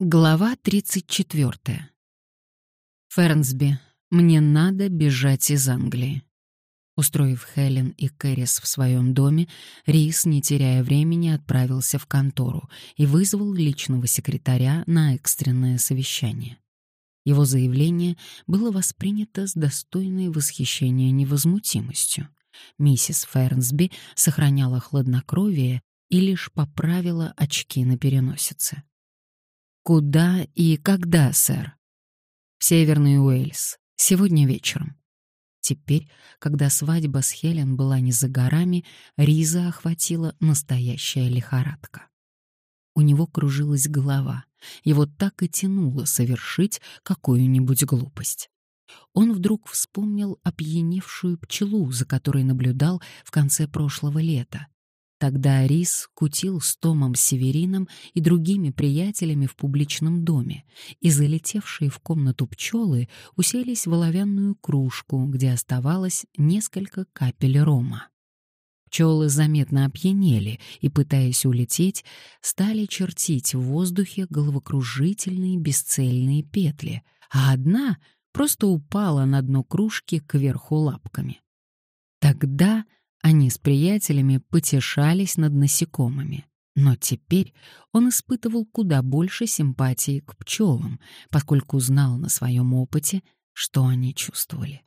Глава 34. Фернсби, мне надо бежать из Англии. Устроив Хелен и Кэрис в своем доме, Рис, не теряя времени, отправился в контору и вызвал личного секретаря на экстренное совещание. Его заявление было воспринято с достойной восхищения невозмутимостью. Миссис Фернсби сохраняла хладнокровие и лишь поправила очки на переносице. «Куда и когда, сэр?» «В Северный Уэльс. Сегодня вечером». Теперь, когда свадьба с Хелен была не за горами, Риза охватила настоящая лихорадка. У него кружилась голова, его так и тянуло совершить какую-нибудь глупость. Он вдруг вспомнил опьяневшую пчелу, за которой наблюдал в конце прошлого лета, Тогда Рис кутил с Томом Северином и другими приятелями в публичном доме, и залетевшие в комнату пчелы уселись в оловянную кружку, где оставалось несколько капель рома. Пчелы заметно опьянели и, пытаясь улететь, стали чертить в воздухе головокружительные бесцельные петли, а одна просто упала на дно кружки кверху лапками. Тогда они с приятелями потешались над насекомыми. Но теперь он испытывал куда больше симпатии к пчелам, поскольку знал на своем опыте, что они чувствовали.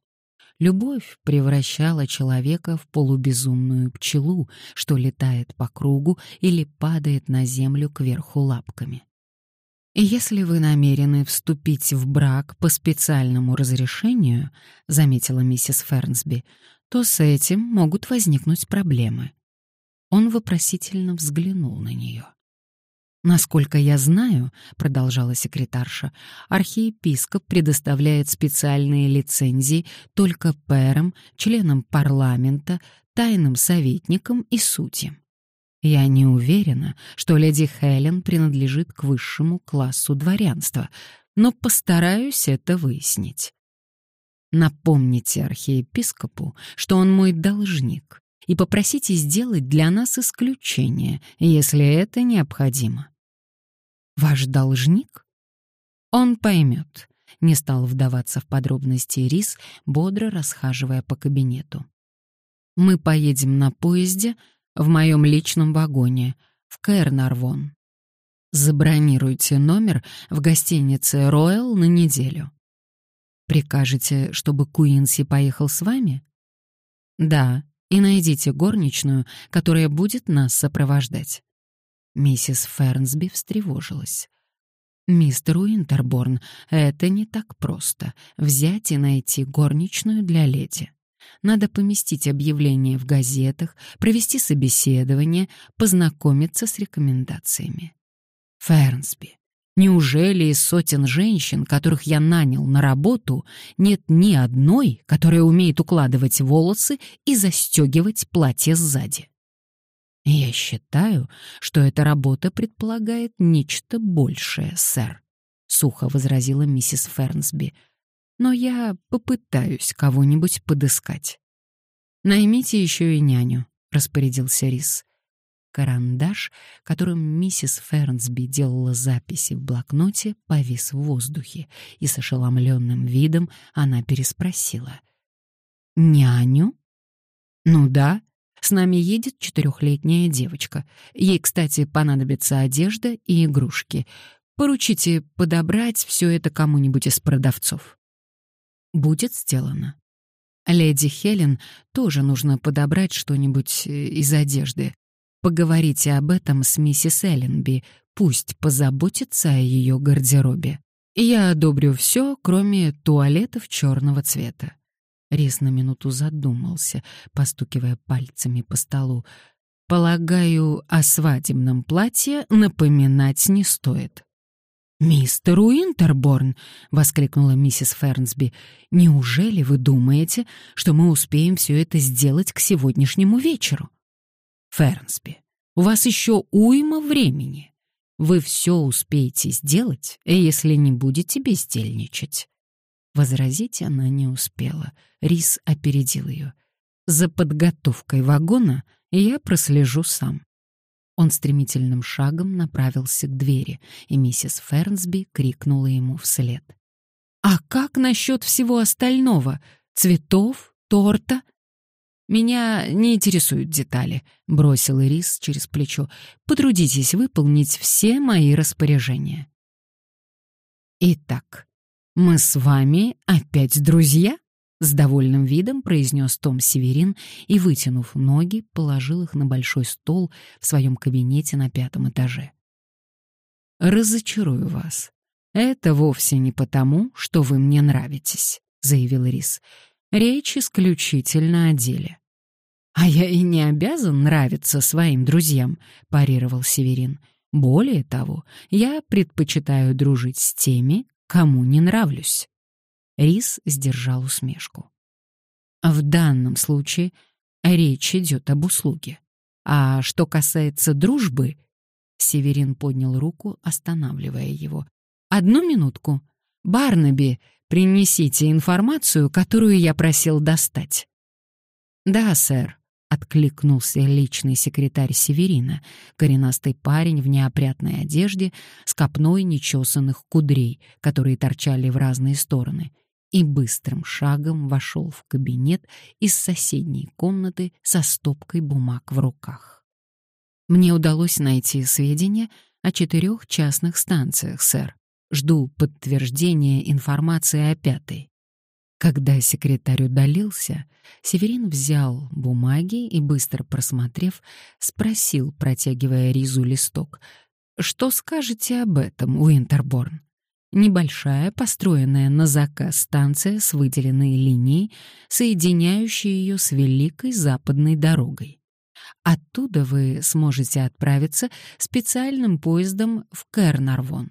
Любовь превращала человека в полубезумную пчелу, что летает по кругу или падает на землю кверху лапками. Если вы намерены вступить в брак по специальному разрешению, заметила миссис Фернсби, то с этим могут возникнуть проблемы. Он вопросительно взглянул на нее. Насколько я знаю, продолжала секретарша, архиепископ предоставляет специальные лицензии только пэрам, членам парламента, тайным советникам и судьям. Я не уверена, что леди Хелен принадлежит к высшему классу дворянства, но постараюсь это выяснить. Напомните архиепископу, что он мой должник, и попросите сделать для нас исключение, если это необходимо. Ваш должник? Он поймет. Не стал вдаваться в подробности Рис, бодро расхаживая по кабинету. Мы поедем на поезде в моем личном вагоне в Кэрнарвон. Забронируйте номер в гостинице Royal на неделю. Прикажете, чтобы Куинси поехал с вами? Да, и найдите горничную, которая будет нас сопровождать. Миссис Фернсби встревожилась. «Мистер Уинтерборн, это не так просто — взять и найти горничную для леди. Надо поместить объявление в газетах, провести собеседование, познакомиться с рекомендациями. Фернсби, Неужели из сотен женщин, которых я нанял на работу, нет ни одной, которая умеет укладывать волосы и застегивать платье сзади? Я считаю, что эта работа предполагает нечто большее, сэр, сухо возразила миссис Фернсби. Но я попытаюсь кого-нибудь подыскать. Наймите еще и няню, распорядился Рис. Карандаш, которым миссис Фернсби делала записи в блокноте, повис в воздухе, и с ошеломленным видом она переспросила. «Няню?» «Ну да, с нами едет четырехлетняя девочка. Ей, кстати, понадобится одежда и игрушки. Поручите подобрать все это кому-нибудь из продавцов». «Будет сделано». Леди Хелен тоже нужно подобрать что-нибудь э, из одежды. Поговорите об этом с миссис Элленби, пусть позаботится о ее гардеробе. Я одобрю все, кроме туалетов черного цвета. Рис на минуту задумался, постукивая пальцами по столу. Полагаю, о свадебном платье напоминать не стоит. «Мистер Уинтерборн!» — воскликнула миссис Фернсби. «Неужели вы думаете, что мы успеем все это сделать к сегодняшнему вечеру?» Фернсби, у вас еще уйма времени. Вы все успеете сделать, если не будете бездельничать». Возразить она не успела. Рис опередил ее. «За подготовкой вагона я прослежу сам». Он стремительным шагом направился к двери, и миссис Фернсби крикнула ему вслед. «А как насчет всего остального? Цветов? Торта?» «Меня не интересуют детали», — бросил Ирис через плечо. «Потрудитесь выполнить все мои распоряжения». «Итак, мы с вами опять друзья?» С довольным видом произнес Том Северин и, вытянув ноги, положил их на большой стол в своем кабинете на пятом этаже. «Разочарую вас. Это вовсе не потому, что вы мне нравитесь», — заявил Рис. «Речь исключительно о деле». «А я и не обязан нравиться своим друзьям», — парировал Северин. «Более того, я предпочитаю дружить с теми, кому не нравлюсь». Рис сдержал усмешку. В данном случае речь идет об услуге. А что касается дружбы, Северин поднял руку, останавливая его. Одну минутку. Барнаби, принесите информацию, которую я просил достать. Да, сэр, откликнулся личный секретарь Северина, коренастый парень в неопрятной одежде с копной нечесанных кудрей, которые торчали в разные стороны, и быстрым шагом вошел в кабинет из соседней комнаты со стопкой бумаг в руках. Мне удалось найти сведения о четырех частных станциях, сэр. Жду подтверждения информации о пятой. Когда секретарь удалился, Северин взял бумаги и, быстро просмотрев, спросил, протягивая Ризу листок, «Что скажете об этом, Уинтерборн?» Небольшая, построенная на заказ станция с выделенной линией, соединяющая ее с Великой Западной дорогой. Оттуда вы сможете отправиться специальным поездом в Кернарвон.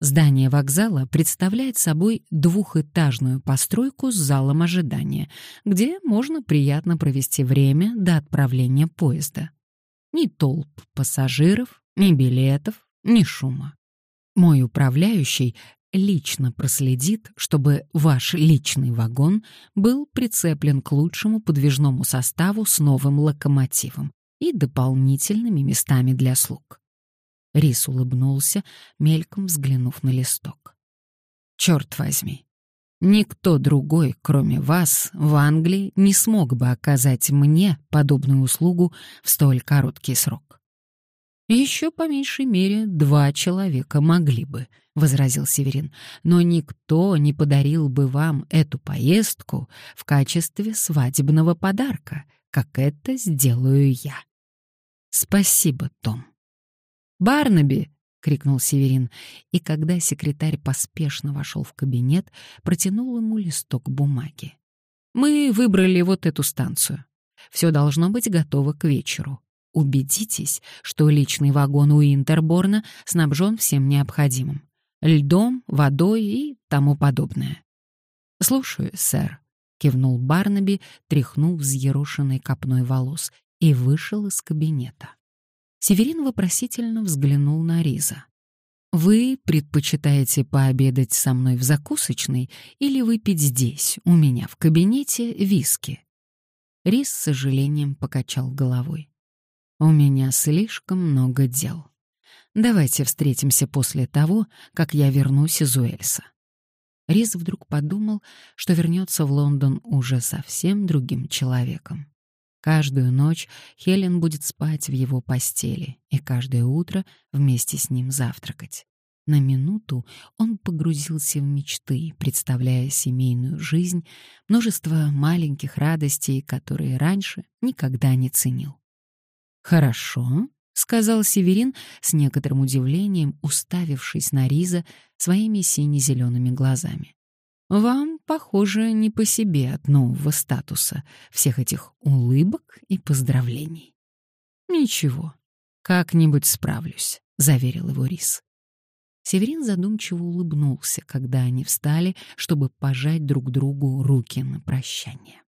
Здание вокзала представляет собой двухэтажную постройку с залом ожидания, где можно приятно провести время до отправления поезда. Ни толп пассажиров, ни билетов, ни шума. Мой управляющий лично проследит, чтобы ваш личный вагон был прицеплен к лучшему подвижному составу с новым локомотивом и дополнительными местами для слуг. Рис улыбнулся, мельком взглянув на листок. «Черт возьми! Никто другой, кроме вас, в Англии не смог бы оказать мне подобную услугу в столь короткий срок. Еще по меньшей мере два человека могли бы, возразил Северин, но никто не подарил бы вам эту поездку в качестве свадебного подарка, как это сделаю я. Спасибо, Том. Барнаби, крикнул Северин, и когда секретарь поспешно вошел в кабинет, протянул ему листок бумаги. Мы выбрали вот эту станцию. Все должно быть готово к вечеру. Убедитесь, что личный вагон у Интерборна снабжен всем необходимым — льдом, водой и тому подобное. «Слушаю, сэр», — кивнул Барнаби, тряхнув взъерошенной копной волос, и вышел из кабинета. Северин вопросительно взглянул на Риза. «Вы предпочитаете пообедать со мной в закусочной или выпить здесь, у меня в кабинете, виски?» Риз с сожалением покачал головой. У меня слишком много дел. Давайте встретимся после того, как я вернусь из Уэльса. Риз вдруг подумал, что вернется в Лондон уже совсем другим человеком. Каждую ночь Хелен будет спать в его постели и каждое утро вместе с ним завтракать. На минуту он погрузился в мечты, представляя семейную жизнь, множество маленьких радостей, которые раньше никогда не ценил. «Хорошо», — сказал Северин с некоторым удивлением, уставившись на Риза своими сине-зелеными глазами. «Вам, похоже, не по себе от нового статуса, всех этих улыбок и поздравлений». «Ничего, как-нибудь справлюсь», — заверил его Риз. Северин задумчиво улыбнулся, когда они встали, чтобы пожать друг другу руки на прощание.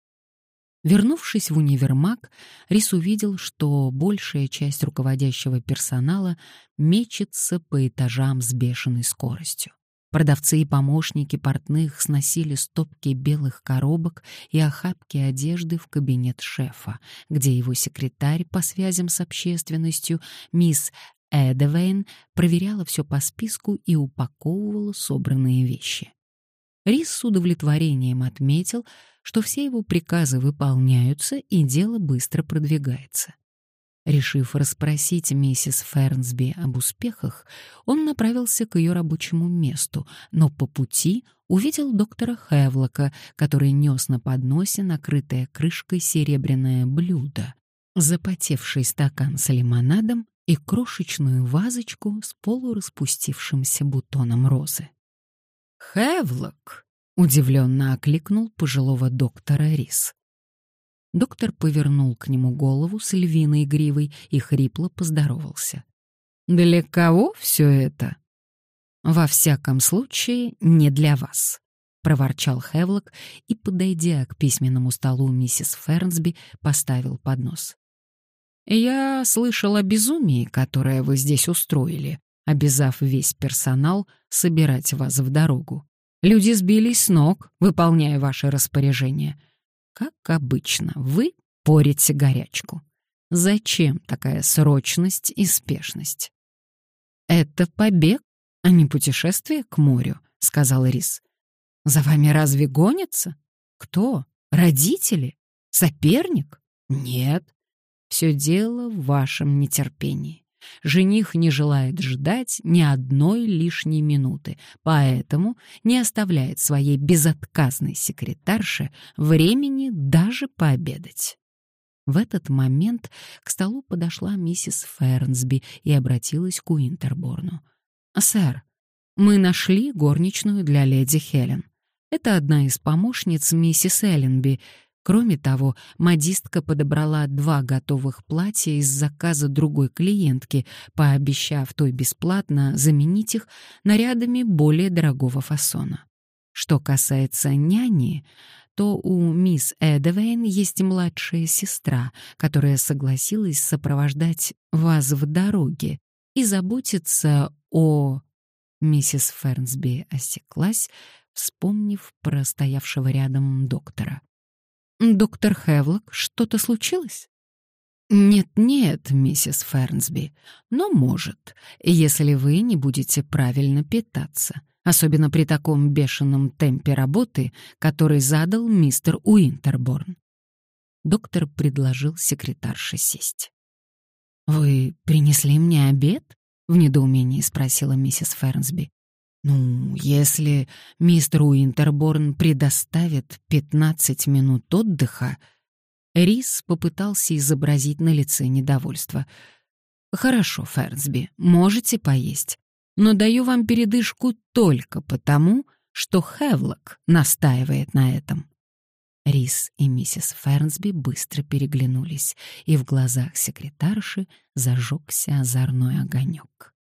Вернувшись в универмаг, Рис увидел, что большая часть руководящего персонала мечется по этажам с бешеной скоростью. Продавцы и помощники портных сносили стопки белых коробок и охапки одежды в кабинет шефа, где его секретарь по связям с общественностью, мисс Эдевейн, проверяла все по списку и упаковывала собранные вещи. Рис с удовлетворением отметил, что все его приказы выполняются и дело быстро продвигается. Решив расспросить миссис Фернсби об успехах, он направился к ее рабочему месту, но по пути увидел доктора Хевлока, который нес на подносе накрытое крышкой серебряное блюдо, запотевший стакан с лимонадом и крошечную вазочку с полураспустившимся бутоном розы. «Хевлок!» — удивленно окликнул пожилого доктора Рис. Доктор повернул к нему голову с львиной гривой и хрипло поздоровался. «Для кого все это?» «Во всяком случае, не для вас», — проворчал Хевлок и, подойдя к письменному столу миссис Фернсби, поставил поднос. «Я слышал о безумии, которое вы здесь устроили, обязав весь персонал собирать вас в дорогу. Люди сбились с ног, выполняя ваши распоряжения. Как обычно, вы порите горячку. Зачем такая срочность и спешность? «Это побег, а не путешествие к морю», — сказал Рис. «За вами разве гонятся? Кто? Родители? Соперник? Нет. Все дело в вашем нетерпении. Жених не желает ждать ни одной лишней минуты, поэтому не оставляет своей безотказной секретарше времени даже пообедать. В этот момент к столу подошла миссис Фернсби и обратилась к Уинтерборну. «Сэр, мы нашли горничную для леди Хелен. Это одна из помощниц миссис Элленби, Кроме того, модистка подобрала два готовых платья из заказа другой клиентки, пообещав той бесплатно заменить их нарядами более дорогого фасона. Что касается няни, то у мисс Эдвейн есть младшая сестра, которая согласилась сопровождать вас в дороге и заботиться о... Миссис Фернсби осеклась, вспомнив про стоявшего рядом доктора. «Доктор Хевлок, что-то случилось?» «Нет-нет, миссис Фернсби, но может, если вы не будете правильно питаться, особенно при таком бешеном темпе работы, который задал мистер Уинтерборн». Доктор предложил секретарше сесть. «Вы принесли мне обед?» — в недоумении спросила миссис Фернсби. Ну, если мистер Уинтерборн предоставит 15 минут отдыха, Рис попытался изобразить на лице недовольство. Хорошо, Фернсби, можете поесть, но даю вам передышку только потому, что Хевлок настаивает на этом. Рис и миссис Фернсби быстро переглянулись, и в глазах секретарши зажегся озорной огонек.